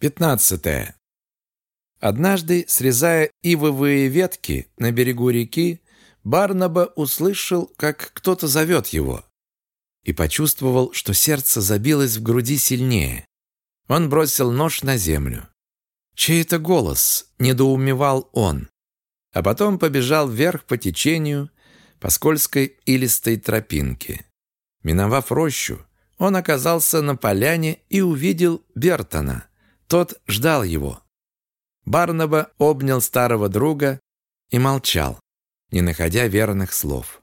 15. Однажды, срезая ивовые ветки на берегу реки, Барнаба услышал, как кто-то зовет его, и почувствовал, что сердце забилось в груди сильнее. Он бросил нож на землю. «Чей это голос?» – недоумевал он. А потом побежал вверх по течению, по скользкой илистой тропинке. Миновав рощу, он оказался на поляне и увидел Бертона. Тот ждал его. Барнаба обнял старого друга и молчал, не находя верных слов.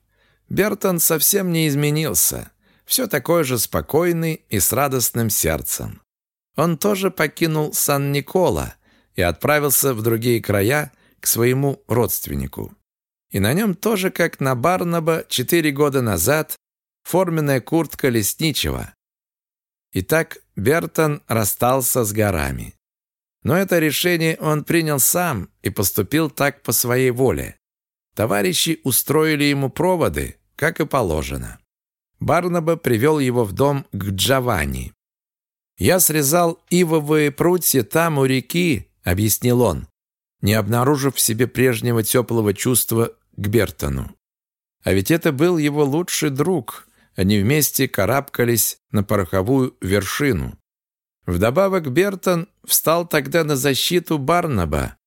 Бертон совсем не изменился, все такой же спокойный и с радостным сердцем. Он тоже покинул Сан-Никола и отправился в другие края к своему родственнику. И на нем тоже, как на Барнаба четыре года назад, форменная куртка лесничего, Итак, Бертон расстался с горами. Но это решение он принял сам и поступил так по своей воле. Товарищи устроили ему проводы, как и положено. Барнаба привел его в дом к Джованни. «Я срезал ивовые прутья там, у реки», — объяснил он, не обнаружив в себе прежнего теплого чувства к Бертону. А ведь это был его лучший друг, они вместе карабкались на пороховую вершину. Вдобавок Бертон встал тогда на защиту Барнаба,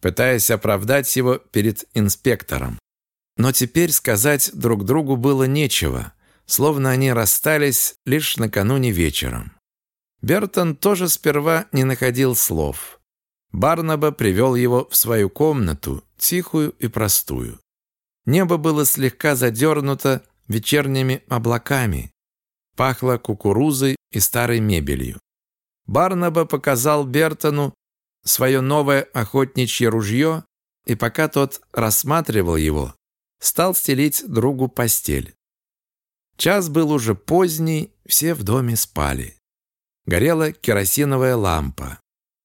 пытаясь оправдать его перед инспектором. Но теперь сказать друг другу было нечего, словно они расстались лишь накануне вечером. Бертон тоже сперва не находил слов. Барнаба привел его в свою комнату, тихую и простую. Небо было слегка задернуто вечерними облаками. Пахло кукурузой и старой мебелью. Барнаба показал Бертону свое новое охотничье ружье, и пока тот рассматривал его, стал стелить другу постель. Час был уже поздний, все в доме спали. Горела керосиновая лампа.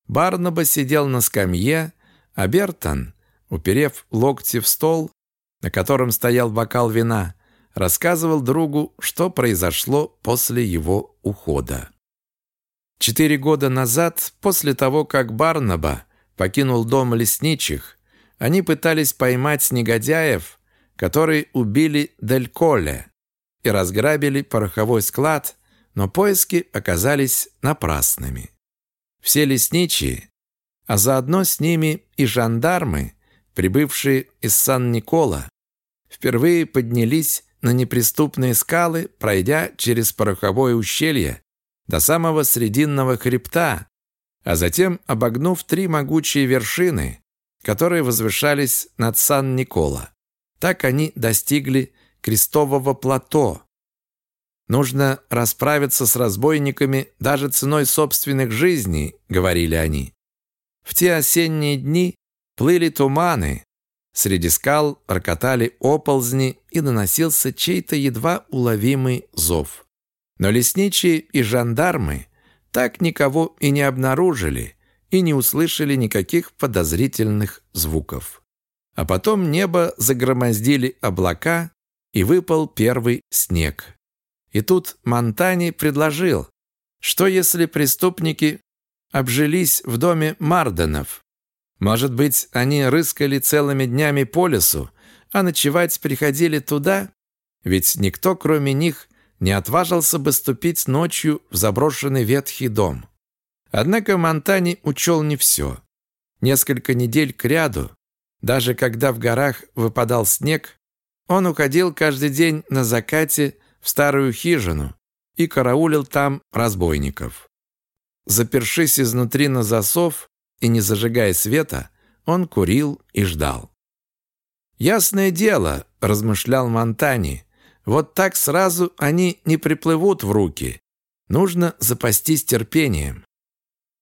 Барнаба сидел на скамье, а Бертон, уперев локти в стол, на котором стоял бокал вина, рассказывал другу, что произошло после его ухода. Четыре года назад, после того, как Барнаба покинул дом лесничих, они пытались поймать негодяев, которые убили Дель Коле и разграбили пороховой склад, но поиски оказались напрасными. Все лесничие, а заодно с ними и жандармы, прибывшие из Сан-Никола, впервые поднялись на неприступные скалы, пройдя через пороховое ущелье до самого срединного хребта, а затем обогнув три могучие вершины, которые возвышались над Сан-Никола. Так они достигли крестового плато. «Нужно расправиться с разбойниками даже ценой собственных жизней», — говорили они. В те осенние дни плыли туманы, Среди скал рокотали оползни и наносился чей-то едва уловимый зов. Но лесничие и жандармы так никого и не обнаружили и не услышали никаких подозрительных звуков. А потом небо загромоздили облака, и выпал первый снег. И тут Монтани предложил, что если преступники обжились в доме Марденов, может быть, они рыскали целыми днями по лесу, а ночевать приходили туда? Ведь никто, кроме них, не отважился бы ступить ночью в заброшенный ветхий дом. Однако Монтани учел не все. Несколько недель кряду, даже когда в горах выпадал снег, он уходил каждый день на закате в старую хижину и караулил там разбойников. Запершись изнутри на засов, и, не зажигая света, он курил и ждал. «Ясное дело», — размышлял Монтани, «вот так сразу они не приплывут в руки. Нужно запастись терпением».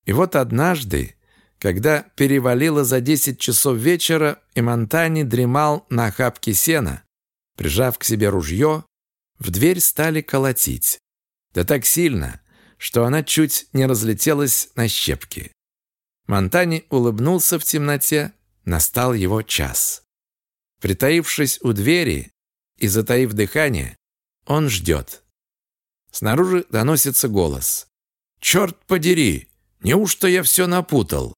И вот однажды, когда перевалило за десять часов вечера, и Монтани дремал на охапке сена, прижав к себе ружье, в дверь стали колотить. Да так сильно, что она чуть не разлетелась на щепки. Монтани улыбнулся в темноте, настал его час. Притаившись у двери и затаив дыхание, он ждет. Снаружи доносится голос. «Черт подери! Неужто я все напутал?»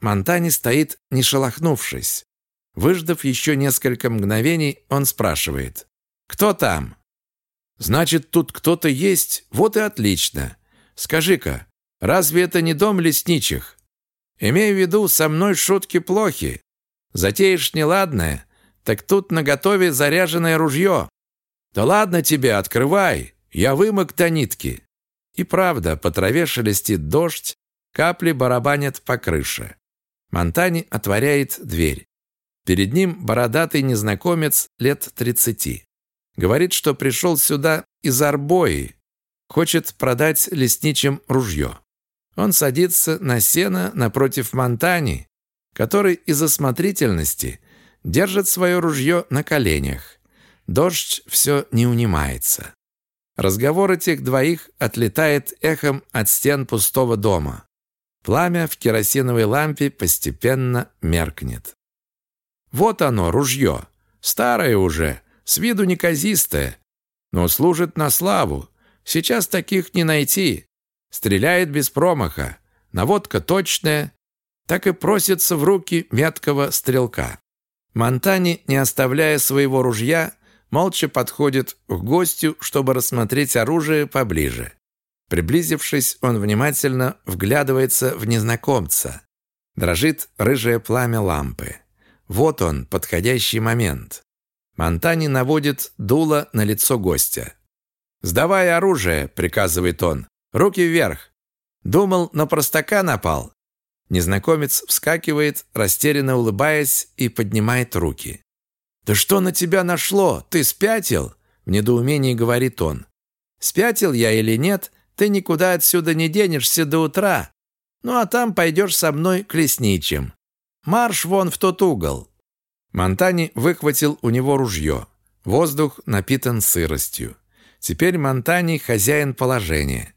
Монтани стоит, не шелохнувшись. Выждав еще несколько мгновений, он спрашивает. «Кто там?» «Значит, тут кто-то есть? Вот и отлично. Скажи-ка, разве это не дом лесничих? Имею в виду, со мной шутки плохи. Затеешь неладное, так тут наготове заряженное ружье. Да ладно тебе, открывай, я вымок до нитки». И правда, по траве шелестит дождь, капли барабанят по крыше. Монтани отворяет дверь. Перед ним бородатый незнакомец лет тридцати. Говорит, что пришел сюда из Арбои, хочет продать лесничим ружье. Он садится на сено напротив Монтани, который из осмотрительности держит свое ружье на коленях. Дождь все не унимается. Разговор этих двоих отлетает эхом от стен пустого дома. Пламя в керосиновой лампе постепенно меркнет. Вот оно, ружье. Старое уже, с виду неказистое, но служит на славу. Сейчас таких не найти. Стреляет без промаха. Наводка точная. Так и просится в руки меткого стрелка. Монтани, не оставляя своего ружья, молча подходит к гостю, чтобы рассмотреть оружие поближе. Приблизившись, он внимательно вглядывается в незнакомца. Дрожит рыжее пламя лампы. Вот он, подходящий момент. Монтани наводит дуло на лицо гостя. «Сдавай оружие», — приказывает он. «Руки вверх». Думал, на простака напал. Незнакомец вскакивает, растерянно улыбаясь, и поднимает руки. «Да что на тебя нашло? Ты спятил?» В недоумении говорит он. «Спятил я или нет, ты никуда отсюда не денешься до утра. Ну а там пойдешь со мной к лесничим. Марш вон в тот угол. Монтани выхватил у него ружье. Воздух напитан сыростью. Теперь Монтани хозяин положения.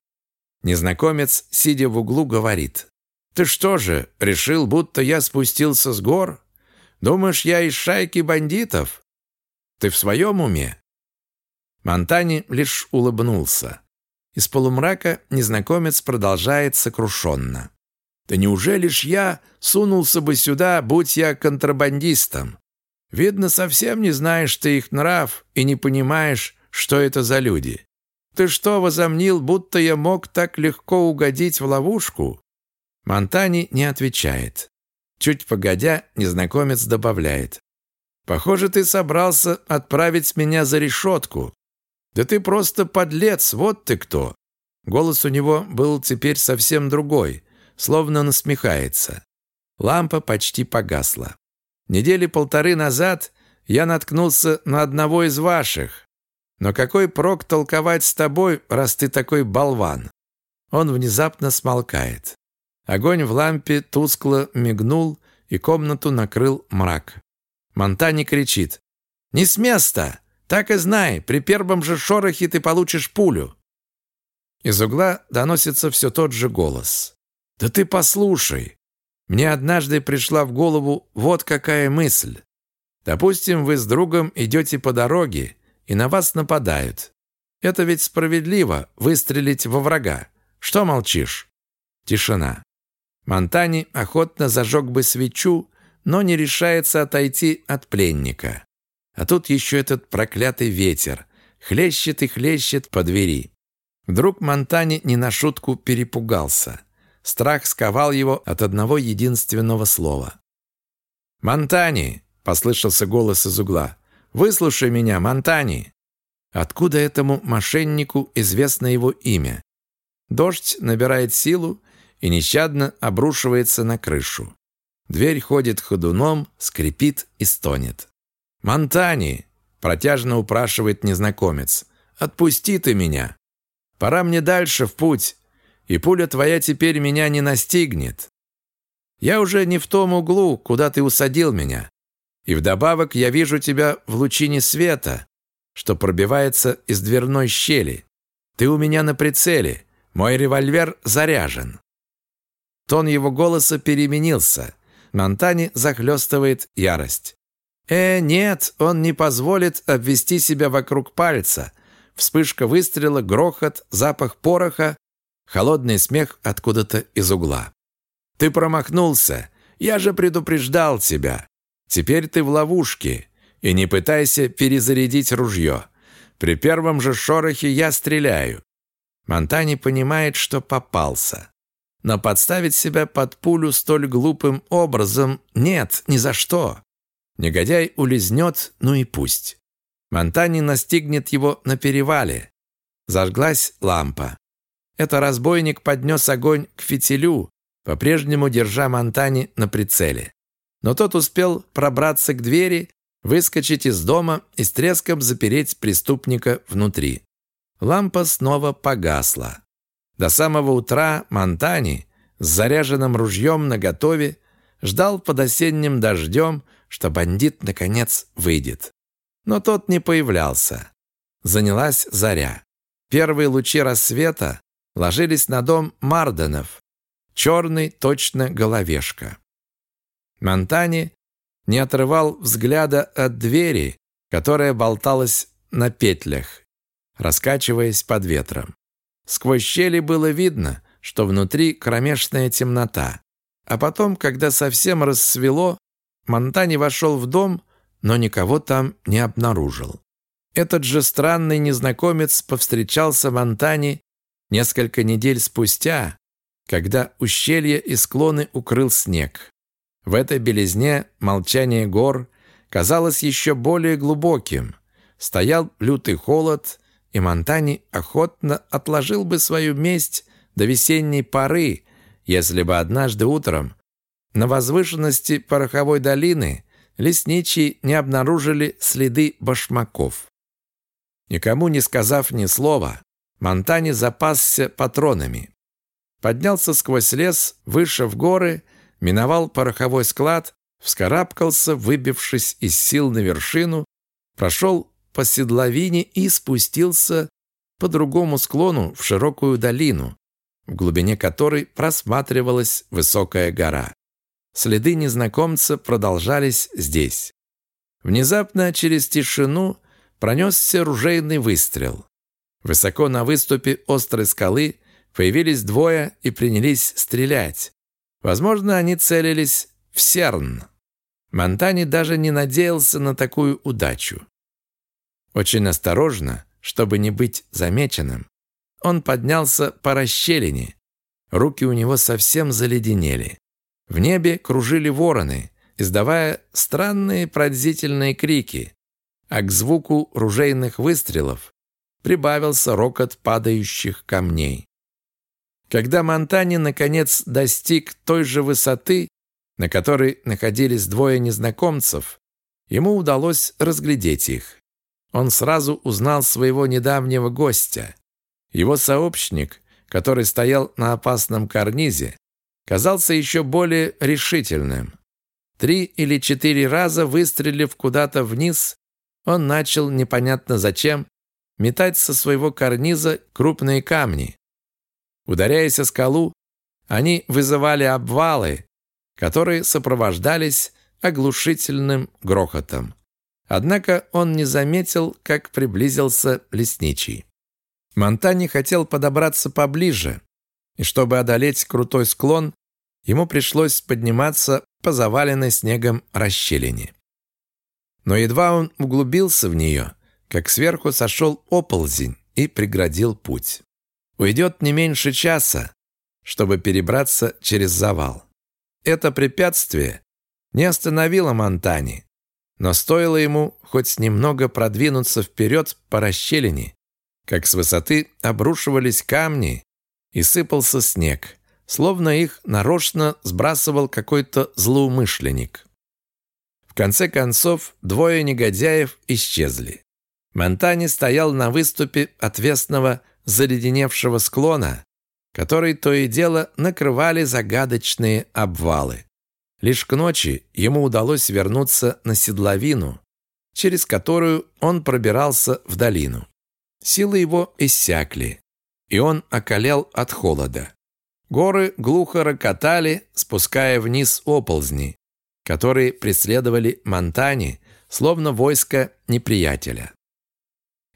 Незнакомец, сидя в углу, говорит. «Ты что же, решил, будто я спустился с гор? Думаешь, я из шайки бандитов? Ты в своем уме?» Монтани лишь улыбнулся. Из полумрака незнакомец продолжает сокрушенно. «Да неужели ж я сунулся бы сюда, будь я контрабандистом? Видно, совсем не знаешь ты их нрав и не понимаешь, что это за люди. Ты что, возомнил, будто я мог так легко угодить в ловушку?» Монтани не отвечает. Чуть погодя, незнакомец добавляет. «Похоже, ты собрался отправить меня за решетку. Да ты просто подлец, вот ты кто!» Голос у него был теперь совсем другой, словно насмехается. Лампа почти погасла. Недели полторы назад я наткнулся на одного из ваших. Но какой прок толковать с тобой, раз ты такой болван? Он внезапно смолкает. Огонь в лампе тускло мигнул, и комнату накрыл мрак. Монтани кричит. «Не с места! Так и знай, при первом же шорохе ты получишь пулю!» Из угла доносится все тот же голос. «Да ты послушай! Мне однажды пришла в голову вот какая мысль. Допустим, вы с другом идете по дороге, и на вас нападают. Это ведь справедливо выстрелить во врага. Что молчишь? Тишина. Монтани охотно зажег бы свечу, но не решается отойти от пленника. А тут еще этот проклятый ветер. Хлещет и хлещет по двери. Вдруг Монтани не на шутку перепугался. Страх сковал его от одного единственного слова. «Монтани!» — послышался голос из угла. «Выслушай меня, Монтани!» Откуда этому мошеннику известно его имя? Дождь набирает силу и нещадно обрушивается на крышу. Дверь ходит ходуном, скрипит и стонет. «Монтани!» — протяжно упрашивает незнакомец. «Отпусти ты меня! Пора мне дальше в путь, и пуля твоя теперь меня не настигнет. Я уже не в том углу, куда ты усадил меня. И вдобавок я вижу тебя в лучине света, что пробивается из дверной щели. Ты у меня на прицеле, мой револьвер заряжен». Тон его голоса переменился. Монтани захлестывает ярость. «Э, нет, он не позволит обвести себя вокруг пальца. Вспышка выстрела, грохот, запах пороха, Холодный смех откуда-то из угла. «Ты промахнулся! Я же предупреждал тебя! Теперь ты в ловушке, и не пытайся перезарядить ружье. При первом же шорохе я стреляю». Монтани понимает, что попался. Но подставить себя под пулю столь глупым образом нет, ни за что. Негодяй улизнет, ну и пусть. Монтани настигнет его на перевале. Зажглась лампа. Это разбойник поднес огонь к фитилю, по-прежнему держа Монтани на прицеле. Но тот успел пробраться к двери, выскочить из дома и с треском запереть преступника внутри. Лампа снова погасла. До самого утра Монтани с заряженным ружьем наготове ждал под осенним дождем, что бандит наконец выйдет. Но тот не появлялся. Занялась заря. Первые лучи рассвета ложились на дом Марденов. Черный, точно головешка. Монтани не отрывал взгляда от двери, которая болталась на петлях, раскачиваясь под ветром. Сквозь щели было видно, что внутри кромешная темнота. А потом, когда совсем рассвело, Монтани вошел в дом, но никого там не обнаружил. Этот же странный незнакомец повстречался Монтани несколько недель спустя, когда ущелье и склоны укрыл снег. В этой белизне молчание гор казалось еще более глубоким. Стоял лютый холод, и Монтани охотно отложил бы свою месть до весенней поры, если бы однажды утром на возвышенности пороховой долины лесничие не обнаружили следы башмаков. Никому не сказав ни слова, Монтани запасся патронами. Поднялся сквозь лес, выше в горы, миновал пороховой склад, вскарабкался, выбившись из сил на вершину, прошел по седловине и спустился по другому склону в широкую долину, в глубине которой просматривалась высокая гора. Следы незнакомца продолжались здесь. Внезапно через тишину пронесся ружейный выстрел. Высоко на выступе острой скалы появились двое и принялись стрелять. Возможно, они целились в Серн. Монтани даже не надеялся на такую удачу. Очень осторожно, чтобы не быть замеченным, он поднялся по расщелине. Руки у него совсем заледенели. В небе кружили вороны, издавая странные пронзительные крики, а к звуку ружейных выстрелов прибавился рокот падающих камней. Когда Монтани наконец достиг той же высоты, на которой находились двое незнакомцев, ему удалось разглядеть их. Он сразу узнал своего недавнего гостя. Его сообщник, который стоял на опасном карнизе, казался еще более решительным. Три или четыре раза выстрелив куда-то вниз, он начал непонятно зачем метать со своего карниза крупные камни. Ударяясь о скалу, они вызывали обвалы, которые сопровождались оглушительным грохотом. Однако он не заметил, как приблизился лесничий. Монтани хотел подобраться поближе, и чтобы одолеть крутой склон, ему пришлось подниматься по заваленной снегом расщелине. Но едва он углубился в нее, как сверху сошел оползень и преградил путь. Уйдет не меньше часа, чтобы перебраться через завал. Это препятствие не остановило Монтани, но стоило ему хоть немного продвинуться вперед по расщелине, как с высоты обрушивались камни и сыпался снег, словно их нарочно сбрасывал какой-то злоумышленник. В конце концов, двое негодяев исчезли. Монтани стоял на выступе отвесного заледеневшего склона, который то и дело накрывали загадочные обвалы. Лишь к ночи ему удалось вернуться на седловину, через которую он пробирался в долину. Силы его иссякли, и он околел от холода. Горы глухо рокотали, спуская вниз оползни, которые преследовали Монтани, словно войско неприятеля.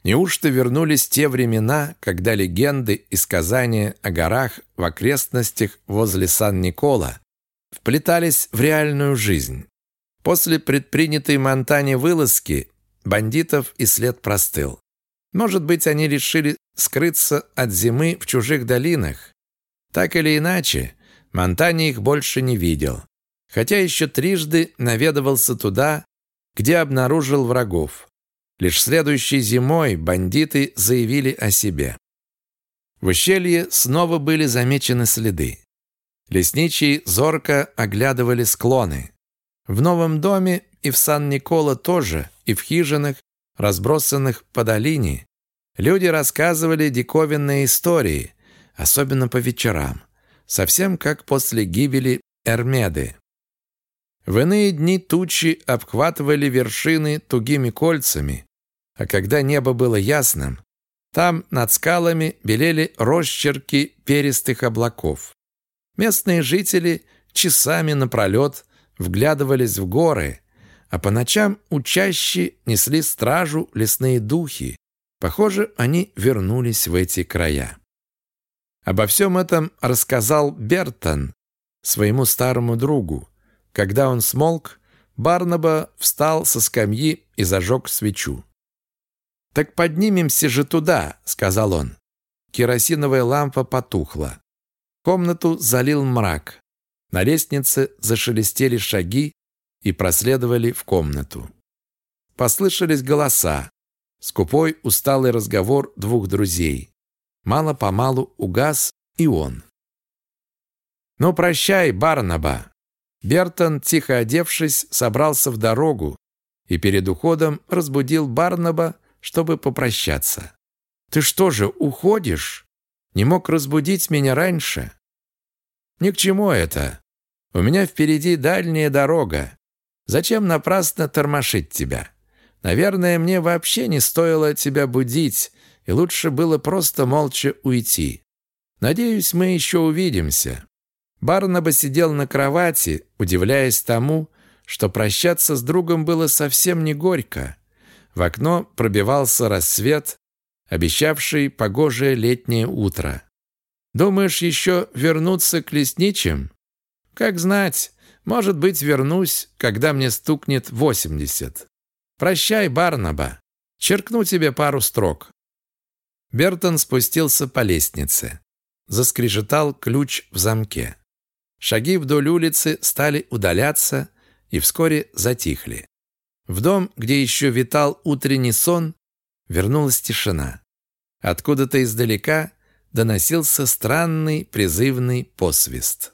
Неужто вернулись те времена, когда легенды и сказания о горах в окрестностях возле Сан-Никола вплетались в реальную жизнь? После предпринятой Монтане вылазки бандитов и след простыл. Может быть, они решили скрыться от зимы в чужих долинах. Так или иначе, Монтане их больше не видел. Хотя еще трижды наведывался туда, где обнаружил врагов. Лишь следующей зимой бандиты заявили о себе. В ущелье снова были замечены следы. Лесничие зорко оглядывали склоны. В новом доме и в Сан-Никола тоже, и в хижинах, разбросанных по долине, люди рассказывали диковинные истории, особенно по вечерам, совсем как после гибели Эрмеды. В иные дни тучи обхватывали вершины тугими кольцами, а когда небо было ясным, там над скалами белели росчерки перистых облаков. Местные жители часами напролет вглядывались в горы, а по ночам учащие несли стражу лесные духи. Похоже, они вернулись в эти края. Обо всем этом рассказал Бертон своему старому другу, когда он смолк, Барнаба встал со скамьи и зажег свечу. «Так поднимемся же туда», — сказал он. Керосиновая лампа потухла. Комнату залил мрак. На лестнице зашелестели шаги и проследовали в комнату. Послышались голоса. Скупой, усталый разговор двух друзей. Мало-помалу угас и он. «Ну, прощай, Барнаба!» Бертон, тихо одевшись, собрался в дорогу и перед уходом разбудил Барнаба, чтобы попрощаться. «Ты что же, уходишь? Не мог разбудить меня раньше?» «Ни к чему это. У меня впереди дальняя дорога. Зачем напрасно тормошить тебя? Наверное, мне вообще не стоило тебя будить, и лучше было просто молча уйти. Надеюсь, мы еще увидимся. Барнаба сидел на кровати, удивляясь тому, что прощаться с другом было совсем не горько. В окно пробивался рассвет, обещавший погожее летнее утро. «Думаешь, еще вернуться к лесничим?» «Как знать, может быть, вернусь, когда мне стукнет восемьдесят. Прощай, Барнаба, черкну тебе пару строк». Бертон спустился по лестнице. Заскрежетал ключ в замке. Шаги вдоль улицы стали удаляться и вскоре затихли. В дом, где еще витал утренний сон, вернулась тишина. Откуда-то издалека доносился странный призывный посвист.